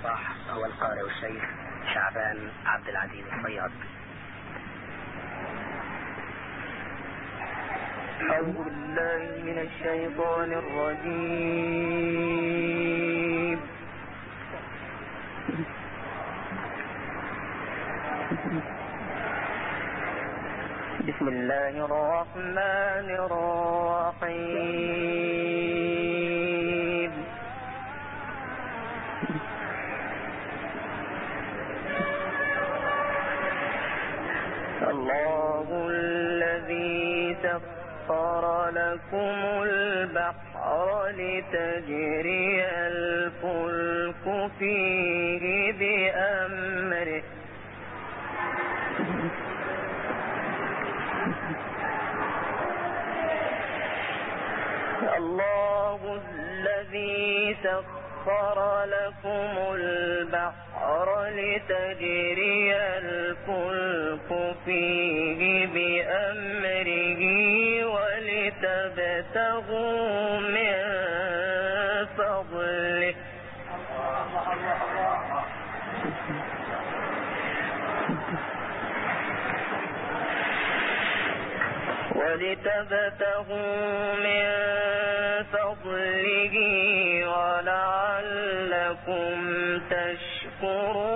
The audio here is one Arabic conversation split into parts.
الصباح هو القارئ الشيخ شعبان عبد العزيز الصياد. أعوذ بالله من الشيطان الرجيم. بسم الله الرحمن الرحيم. لكم البحر لتجري الفلك فيه بأمره. الله الذي سخر لكم البحر لتجري الفلك فيه بأمره ولتبتغوا من فضله. ولتبتغوا من فضله ولعلكم تشكرون.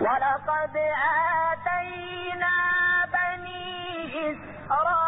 ولقد آتينا بني إسرائيل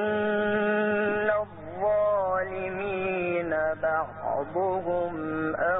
وإن الظالمين بعضهم أولياء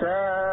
ساء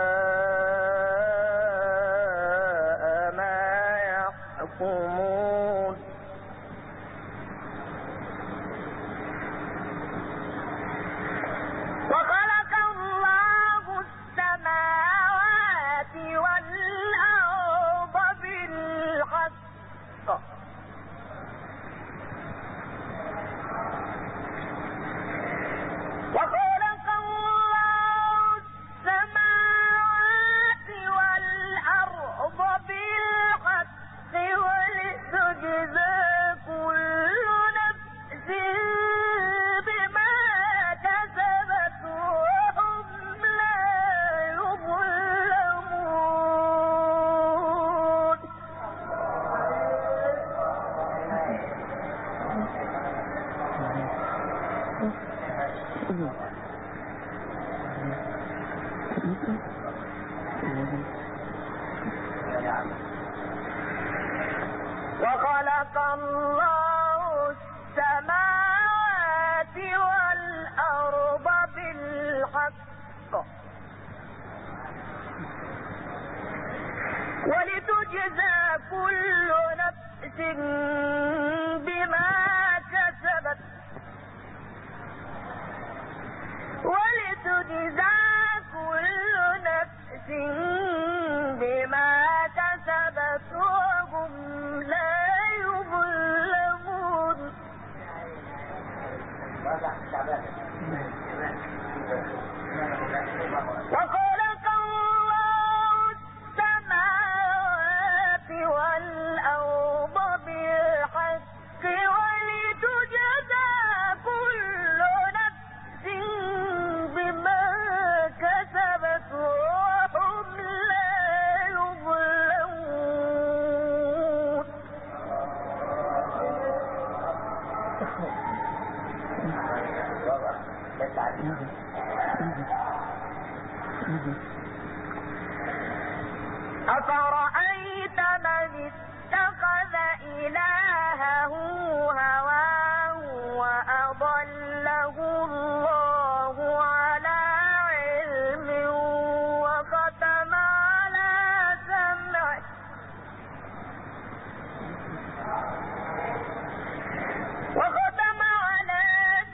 وختم على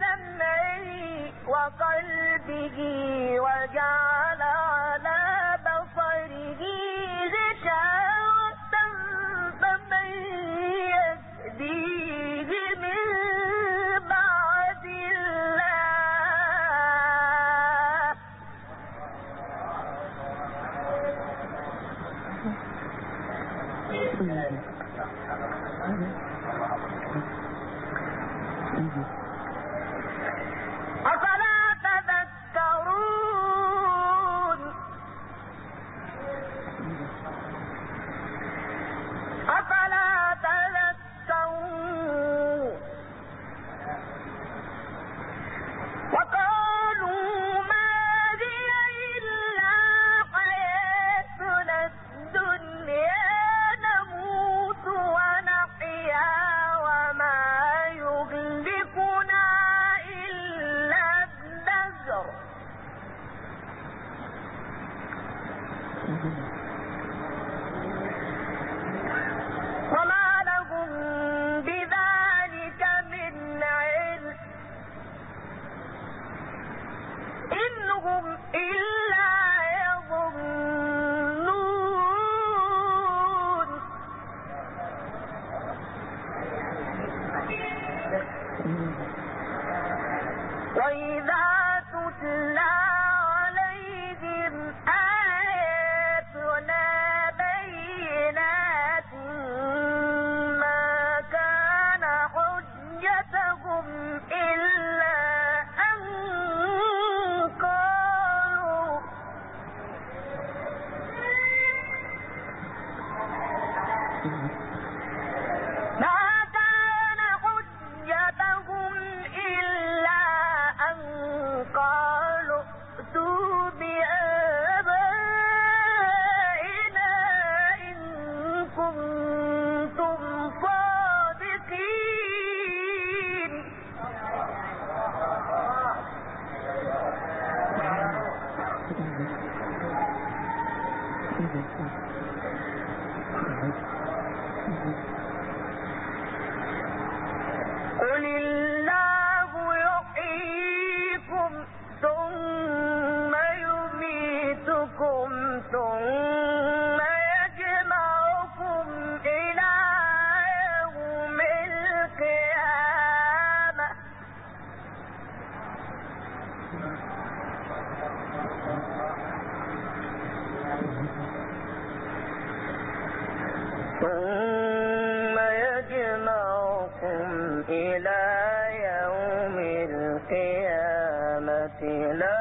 سمعه وقلبه وَجَعَلَ God إلى يوم القيامة. لا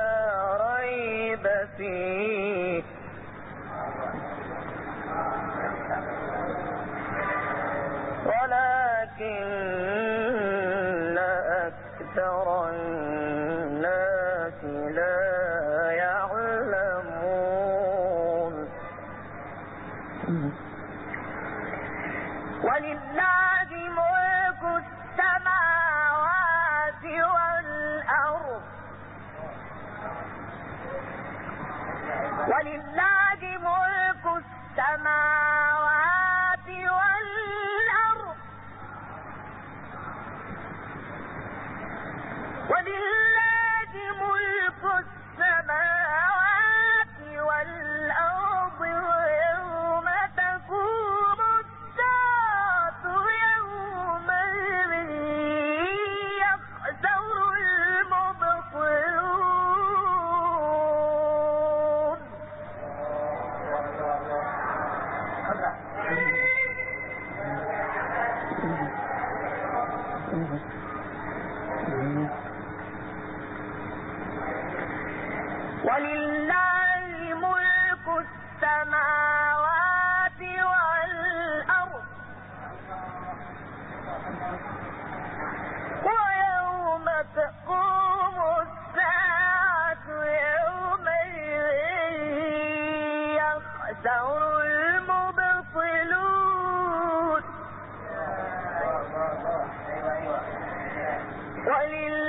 لله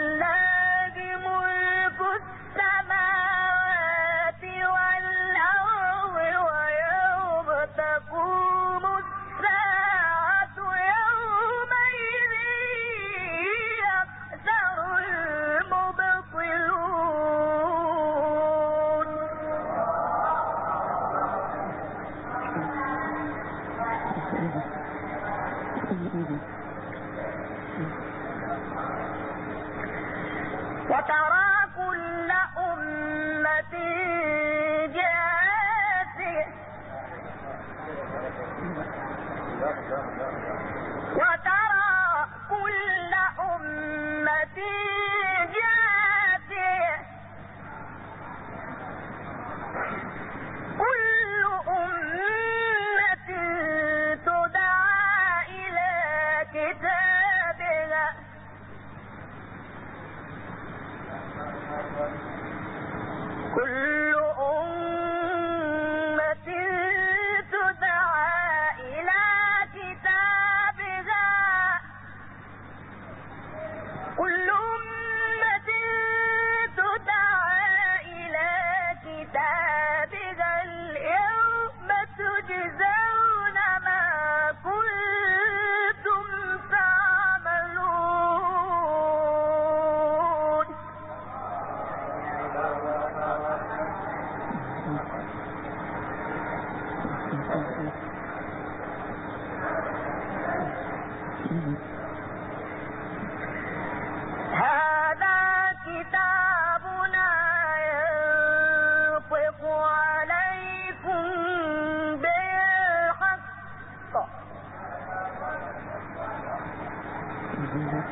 كنا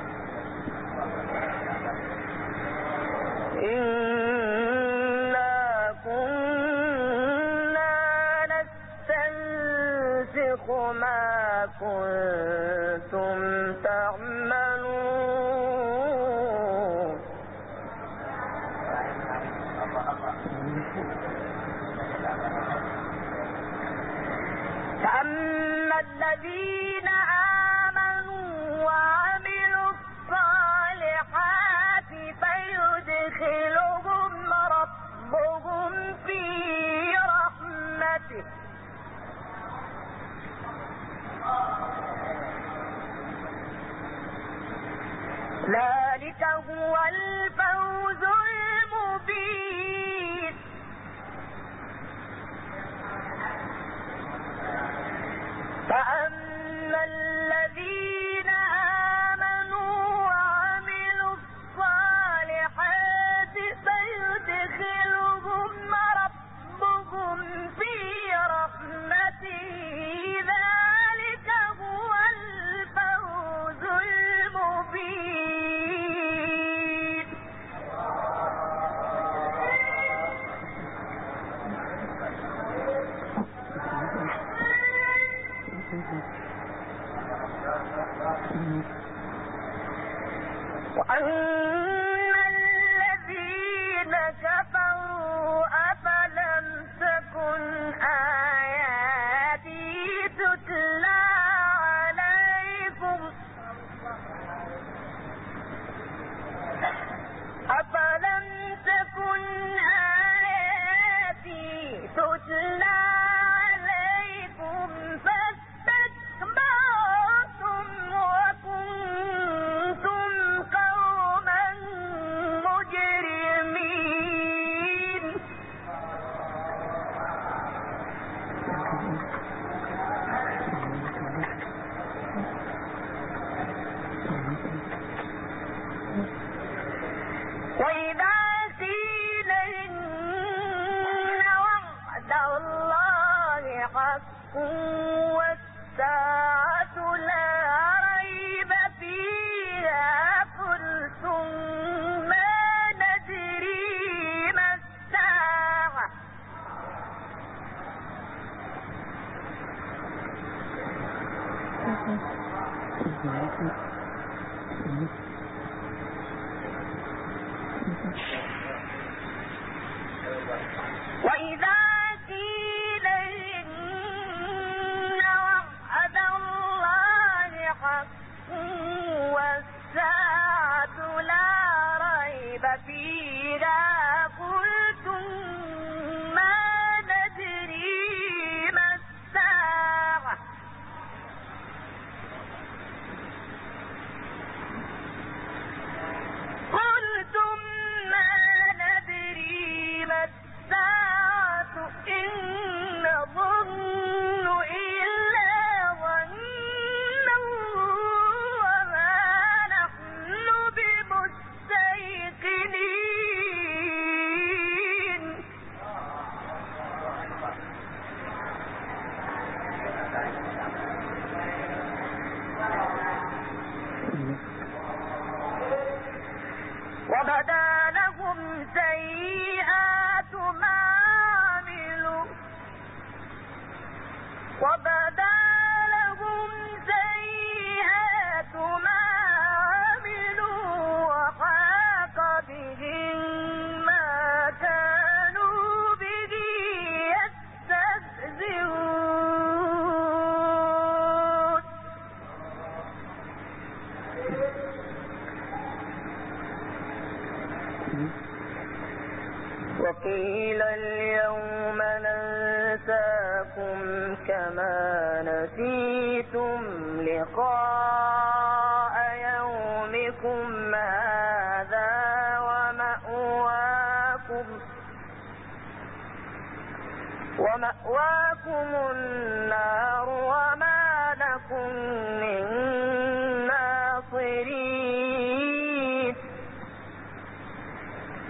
نستنسخ ما كنتم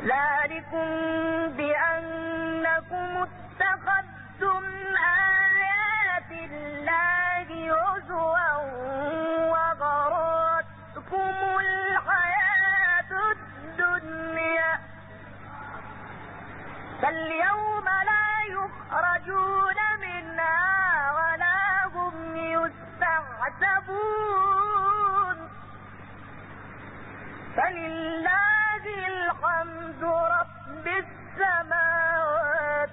ذلكم بأنكم اتخذتم آيات الله وغرتكم الحياة الدنيا.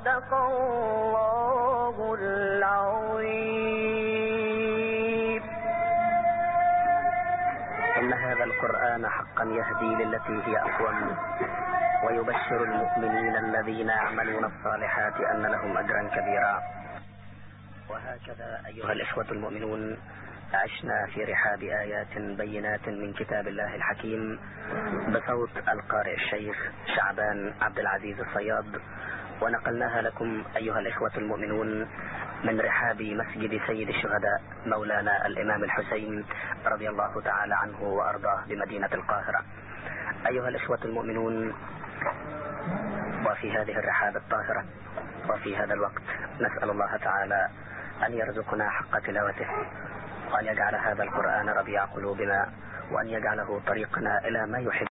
صدق الله العظيم. إن هذا القرآن حقا يهدي للتي هي أقوم ويبشر المؤمنين الذين يعملون الصالحات أن لهم أجرا كبيرا. وهكذا أيها الإخوة المؤمنون عشنا في رحاب آيات بينات من كتاب الله الحكيم بصوت القارئ الشيخ شعبان عبد العزيز الصياد. ونقلناها لكم أيها الإخوة المؤمنون من رحاب مسجد سيد الشهداء مولانا الإمام الحسين رضي الله تعالى عنه وأرضاه بمدينة القاهرة. أيها الإخوة المؤمنون وفي هذه الرحاب الطاهرة وفي هذا الوقت نسأل الله تعالى أن يرزقنا حق تلاوته وأن يجعل هذا القرآن ربيع قلوبنا وأن يجعله طريقنا إلى ما يحب.